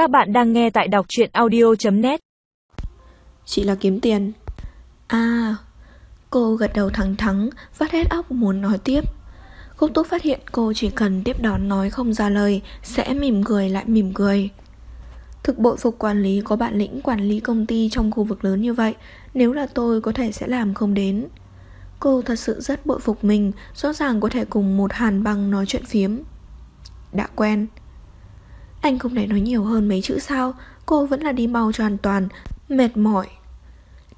Các bạn đang nghe tại đọc truyện audio.net Chỉ là kiếm tiền. À Cô gật đầu thẳng thắng Vắt hết óc muốn nói tiếp. Khúc túc phát hiện cô chỉ cần tiếp đón nói không ra lời Sẽ mỉm cười lại mỉm cười. Thực bội phục quản lý có bạn lĩnh quản lý công ty trong khu vực lớn như vậy Nếu là tôi có thể sẽ làm không đến. Cô thật sự rất bội phục mình Rõ ràng có thể cùng một hàn băng nói chuyện phiếm. Đã quen anh không thể nói nhiều hơn mấy chữ sao. Cô vẫn là đi mau cho an toàn, Mệt mỏi.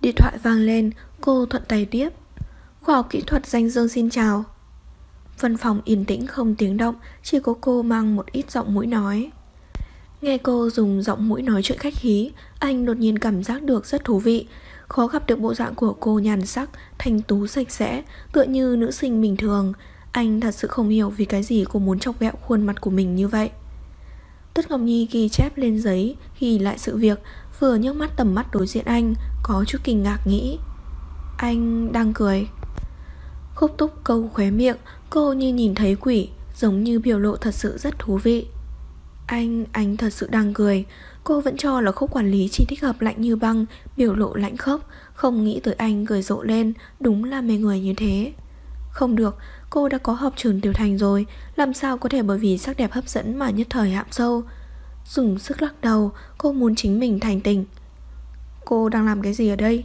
Điện thoại vang lên, Cô thuận tay tiếp. Khoa học kỹ thuật danh dương xin chào. Văn phòng yên tĩnh không tiếng động, Chỉ có cô mang một ít giọng mũi nói. Nghe cô dùng giọng mũi nói chuyện khách khí Anh đột nhiên cảm giác được rất thú vị. Khó gặp được bộ dạng của cô nhàn sắc, Thanh tú sạch sẽ, Tựa như nữ sinh bình thường. Anh thật sự không hiểu vì cái gì cô muốn chọc ghẹo khuôn mặt của mình như vậy. Tất Ngọc Nhi ghi chép lên giấy Ghi lại sự việc Vừa nhấc mắt tầm mắt đối diện anh Có chút kinh ngạc nghĩ. Anh đang cười. Khúc túc câu khóe miệng Cô như nhìn thấy quỷ Giống như biểu lộ thật sự rất thú vị. Anh, anh thật sự đang cười. Cô vẫn cho là khúc quản lý chỉ thích hợp lạnh như băng Biểu lộ lạnh khốc Không nghĩ tới anh cười rộ lên Đúng là mê người như thế. Không được, cô đã có học trường tiểu thành rồi. Làm sao có thể bởi vì sắc đẹp hấp dẫn Mà nhất thời hạm sâu? Dùng sức lắc đầu Cô muốn chính mình thành tình. Cô đang làm cái gì ở đây?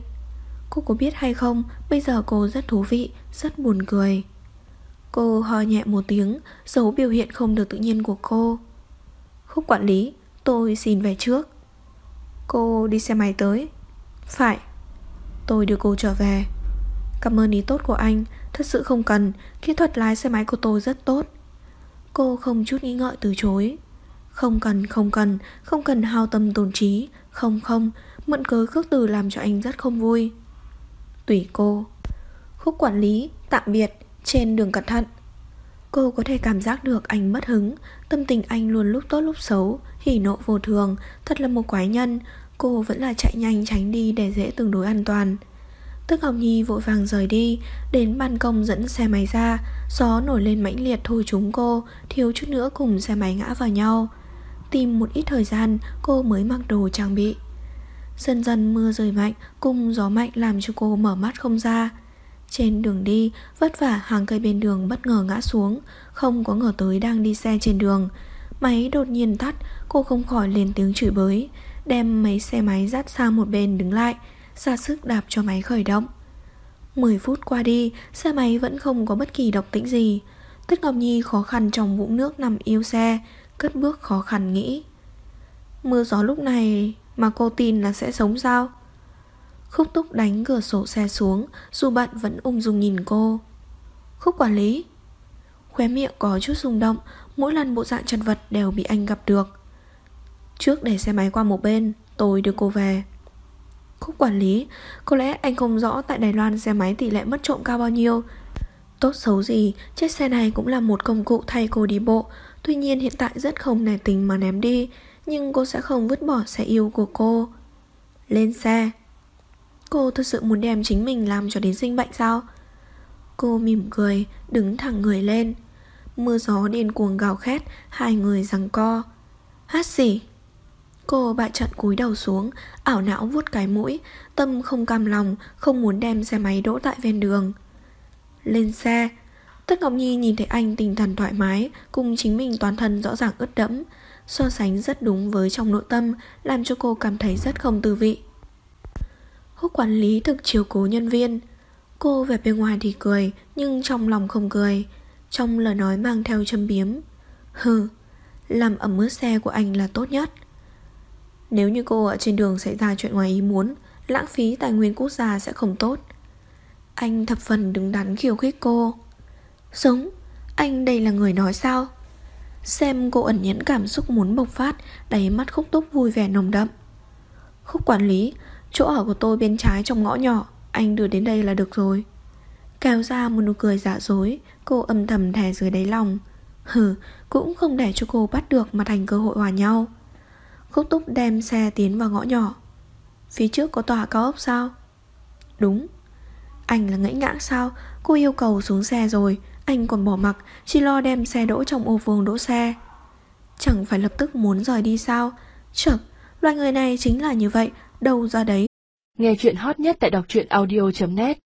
Cô có biết hay không? Bây giờ cô rất thú vị Rất buồn cười. Cô ho nhẹ một tiếng giấu biểu hiện không được tự nhiên của cô. Khúc quản lý Tôi xin về trước. Cô đi xe máy tới. Phải. Tôi đưa cô trở về. Cảm ơn ý tốt của anh. Thật sự không cần. Kỹ thuật lái xe máy của tôi rất tốt. Cô không chút nghĩ ngợi từ chối. Không cần không cần Không cần hao tâm tổn trí. Không không, Mượn cớ khước từ làm cho anh rất không vui. Tùy cô. Khúc quản lý, Tạm biệt, Trên đường cẩn thận. Cô có thể cảm giác được anh mất hứng. Tâm tình anh luôn lúc tốt lúc xấu, Hỉ nộ vô thường. Thật là một quái nhân. Cô vẫn là chạy nhanh tránh đi để dễ tương đối an toàn. Tức Ngọc Nhi vội vàng rời đi, Đến ban công dẫn xe máy ra. Gió nổi lên mãnh liệt thôi chúng cô, Thiếu chút nữa cùng xe máy ngã vào nhau. Tìm một ít thời gian, Cô mới mặc đồ trang bị. Dần dần mưa rơi mạnh Cùng gió mạnh làm cho cô mở mắt không ra. Trên đường đi, Vất vả hàng cây bên đường bất ngờ ngã xuống, Không có ngờ tới đang đi xe trên đường. Máy đột nhiên tắt, Cô không khỏi lên tiếng chửi bới, Đem mấy xe máy dắt sang một bên đứng lại ra sức đạp cho máy khởi động. 10 phút qua đi, Xe máy vẫn không có bất kỳ động tĩnh gì. Tuyết Ngọc Nhi khó khăn trong vũng nước nằm yêu xe, Cất bước khó khăn nghĩ. Mưa gió lúc này Mà cô tin là sẽ sống sao? Khúc túc đánh cửa sổ xe xuống, Dù bạn vẫn ung dung nhìn cô. Khúc quản lý, Khóe miệng có chút rung động, Mỗi lần bộ dạng chật vật đều bị anh gặp được. Trước để xe máy qua một bên, Tôi đưa cô về. Khúc quản lý, Có lẽ anh không rõ tại Đài Loan xe máy tỷ lệ mất trộm cao bao nhiêu. Tốt xấu gì, Chiếc xe này cũng là một công cụ thay cô đi bộ. Tuy nhiên hiện tại rất không nề tình mà ném đi, Nhưng cô sẽ không vứt bỏ xe yêu của cô. Lên xe. Cô thật sự muốn đem chính mình làm cho đến sinh bệnh sao? Cô mỉm cười, Đứng thẳng người lên. Mưa gió điên cuồng gào khét, Hai người giằng co. Hát gì Cô bại trận cúi đầu xuống, Ảo não vuốt cái mũi, Tâm không cam lòng, Không muốn đem xe máy đỗ tại ven đường. Lên xe, Tất Ngọc Nhi nhìn thấy anh tinh thần thoải mái, Cùng chính mình toàn thân rõ ràng ướt đẫm, So sánh rất đúng với trong nội tâm, Làm cho cô cảm thấy rất không tư vị. Húc quản lý thực chiều cố nhân viên, Cô về bên ngoài thì cười, Nhưng trong lòng không cười, Trong lời nói mang theo châm biếm. Hừ, Làm ẩm ướt xe của anh là tốt nhất nếu như cô ở trên đường xảy ra chuyện ngoài ý muốn Lãng phí tài nguyên quốc gia sẽ không tốt. Anh thập phần đứng đắn khiêu khích cô. Sống Anh đây là người nói sao? Xem cô ẩn nhẫn cảm xúc muốn bộc phát Đáy mắt khúc túc vui vẻ nồng đậm. Khúc quản lý Chỗ ở của tôi bên trái trong ngõ nhỏ Anh đưa đến đây là được rồi. Kéo ra một nụ cười giả dối Cô âm thầm thè dưới đáy lòng. Hừ, cũng không để cho cô bắt được Mà thành cơ hội hòa nhau. Khúc túc đem xe tiến vào ngõ nhỏ. Phía trước có tòa cao ốc sao? Đúng. Anh là ngẫy ngãng sao? Cô yêu cầu xuống xe rồi. Anh còn bỏ mặc Chỉ lo đem xe đỗ trong ô vuông đỗ xe. Chẳng phải lập tức muốn rời đi sao? Chật, loài người này chính là như vậy, đâu ra đấy. Nghe chuyện hot nhất tại đọc truyện audio.net